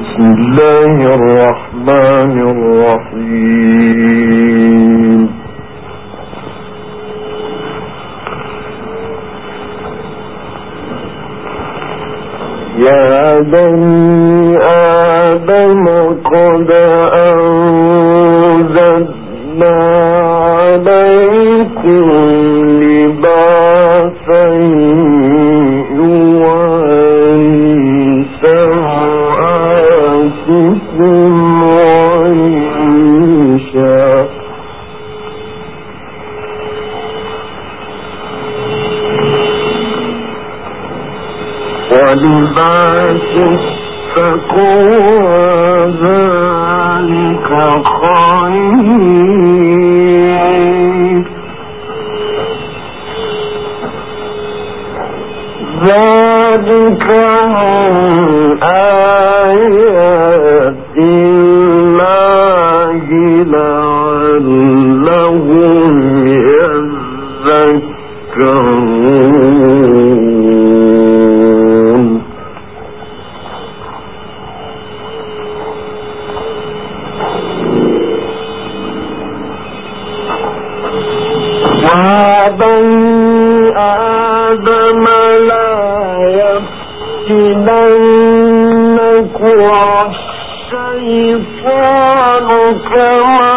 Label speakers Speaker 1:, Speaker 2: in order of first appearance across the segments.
Speaker 1: بسم الله الرحمن الرحيم. يا بني آدم قد أنزلنا ولباس التقوى ذلك خير. ذلك من آيات الله الشيطان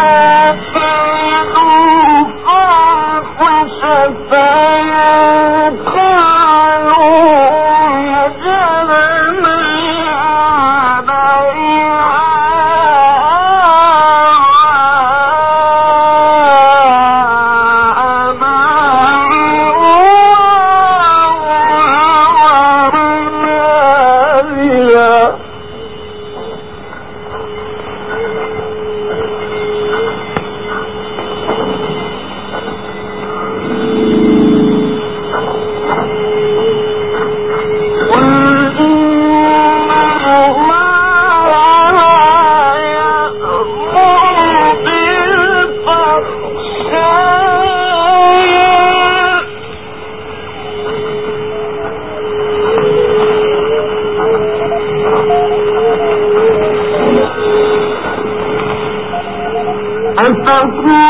Speaker 1: love أفكنتم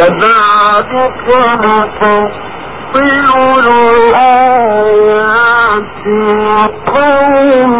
Speaker 1: كذلك نفصل الآيات لقوم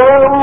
Speaker 1: صدق